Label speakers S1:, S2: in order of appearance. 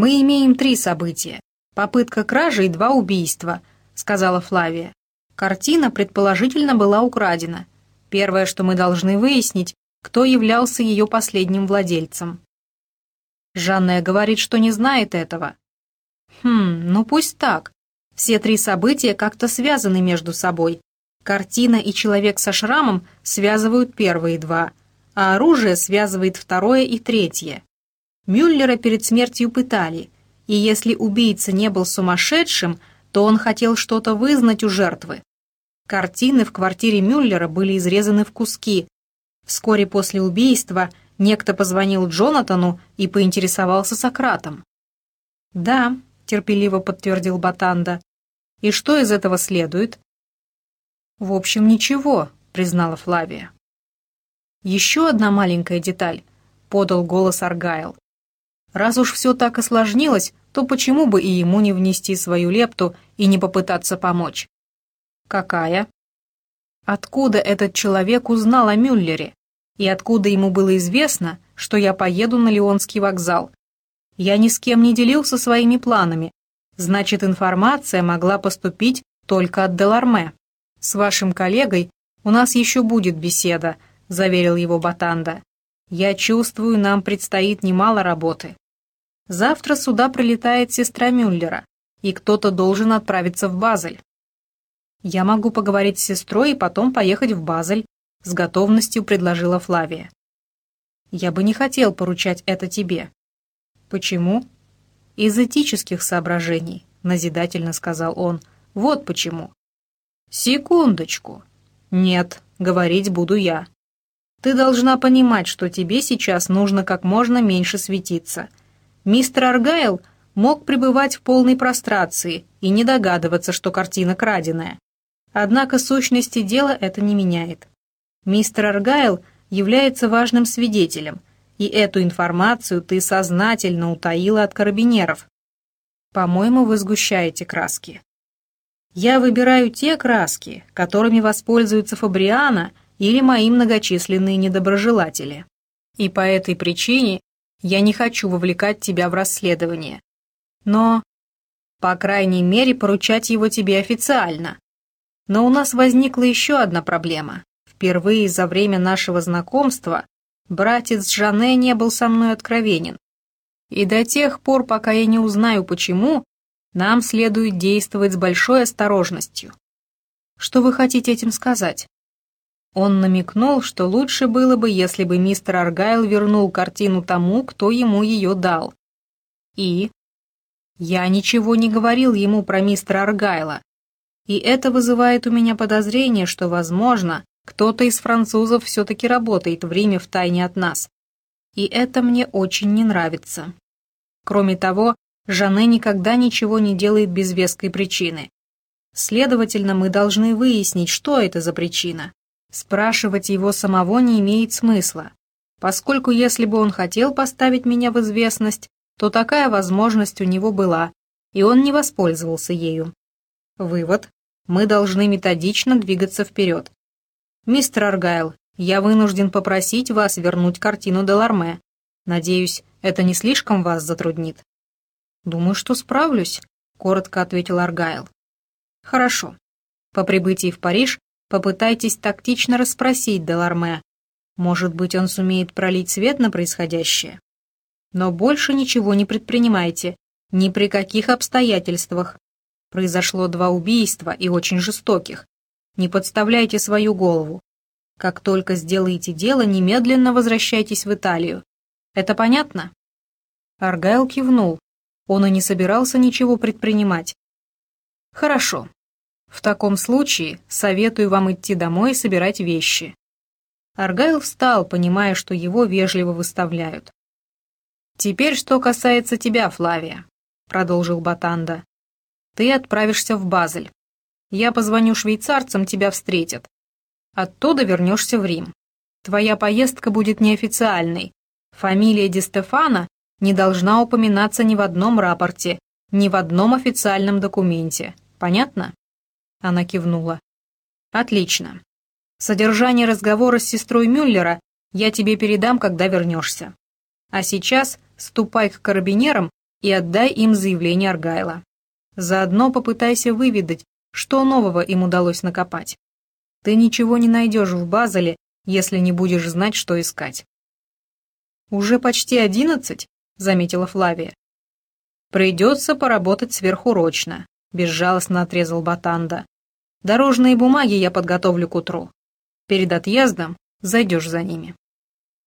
S1: «Мы имеем три события. Попытка кражи и два убийства», — сказала Флавия. Картина, предположительно, была украдена. Первое, что мы должны выяснить, кто являлся ее последним владельцем. Жанная говорит, что не знает этого. Хм, ну пусть так. Все три события как-то связаны между собой. Картина и человек со шрамом связывают первые два, а оружие связывает второе и третье. Мюллера перед смертью пытали, и если убийца не был сумасшедшим, то он хотел что-то вызнать у жертвы. Картины в квартире Мюллера были изрезаны в куски. Вскоре после убийства некто позвонил Джонатану и поинтересовался Сократом. «Да», — терпеливо подтвердил Батанда. «И что из этого следует?» «В общем, ничего», — признала Флавия. «Еще одна маленькая деталь», — подал голос Аргайл. «Раз уж все так осложнилось, то почему бы и ему не внести свою лепту и не попытаться помочь?» «Какая?» «Откуда этот человек узнал о Мюллере? И откуда ему было известно, что я поеду на Леонский вокзал? Я ни с кем не делился своими планами. Значит, информация могла поступить только от Деларме. С вашим коллегой у нас еще будет беседа», — заверил его Батанда. «Я чувствую, нам предстоит немало работы. Завтра сюда прилетает сестра Мюллера, и кто-то должен отправиться в Базель. «Я могу поговорить с сестрой и потом поехать в Базель», — с готовностью предложила Флавия. «Я бы не хотел поручать это тебе». «Почему?» «Из этических соображений», — назидательно сказал он. «Вот почему». «Секундочку». «Нет, говорить буду я». «Ты должна понимать, что тебе сейчас нужно как можно меньше светиться. Мистер Аргайл мог пребывать в полной прострации и не догадываться, что картина краденая. Однако сущности дела это не меняет. Мистер Аргайл является важным свидетелем, и эту информацию ты сознательно утаила от карабинеров. По-моему, вы сгущаете краски. Я выбираю те краски, которыми воспользуются Фабриана или мои многочисленные недоброжелатели. И по этой причине я не хочу вовлекать тебя в расследование. Но, по крайней мере, поручать его тебе официально, но у нас возникла еще одна проблема. Впервые за время нашего знакомства братец Жане не был со мной откровенен. И до тех пор, пока я не узнаю почему, нам следует действовать с большой осторожностью. Что вы хотите этим сказать? Он намекнул, что лучше было бы, если бы мистер Аргайл вернул картину тому, кто ему ее дал. И? Я ничего не говорил ему про мистера Аргайла, и это вызывает у меня подозрение, что, возможно, кто-то из французов все-таки работает в Риме втайне от нас. И это мне очень не нравится. Кроме того, Жанне никогда ничего не делает без веской причины. Следовательно, мы должны выяснить, что это за причина. Спрашивать его самого не имеет смысла, поскольку если бы он хотел поставить меня в известность, то такая возможность у него была, и он не воспользовался ею. Вывод мы должны методично двигаться вперед. Мистер Аргайл, я вынужден попросить вас вернуть картину Деларме. Надеюсь, это не слишком вас затруднит. Думаю, что справлюсь, коротко ответил Аргайл. Хорошо. По прибытии в Париж попытайтесь тактично расспросить Деларме. Может быть, он сумеет пролить свет на происходящее. Но больше ничего не предпринимайте, ни при каких обстоятельствах, Произошло два убийства и очень жестоких. Не подставляйте свою голову. Как только сделаете дело, немедленно возвращайтесь в Италию. Это понятно?» Аргайл кивнул. Он и не собирался ничего предпринимать. «Хорошо. В таком случае советую вам идти домой и собирать вещи». Аргайл встал, понимая, что его вежливо выставляют. «Теперь что касается тебя, Флавия», — продолжил Батанда. Ты отправишься в Базель. Я позвоню швейцарцам, тебя встретят. Оттуда вернешься в Рим. Твоя поездка будет неофициальной. Фамилия Ди Стефана не должна упоминаться ни в одном рапорте, ни в одном официальном документе. Понятно?» Она кивнула. «Отлично. Содержание разговора с сестрой Мюллера я тебе передам, когда вернешься. А сейчас ступай к карабинерам и отдай им заявление Аргайла. Заодно попытайся выведать, что нового им удалось накопать. Ты ничего не найдешь в Базеле, если не будешь знать, что искать. «Уже почти одиннадцать», — заметила Флавия. «Придется поработать сверхурочно», — безжалостно отрезал Батанда. «Дорожные бумаги я подготовлю к утру. Перед отъездом зайдешь за ними».